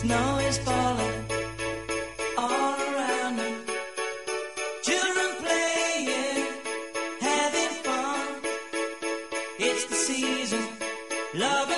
Snow is falling all around me. Children playing, having fun. It's the season, love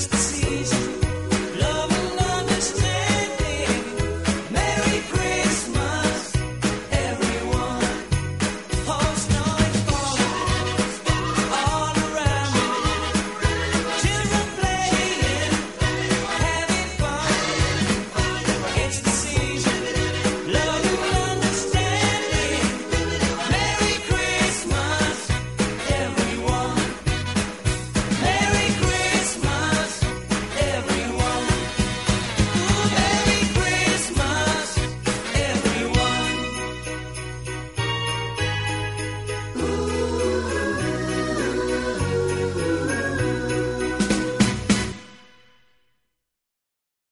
exists.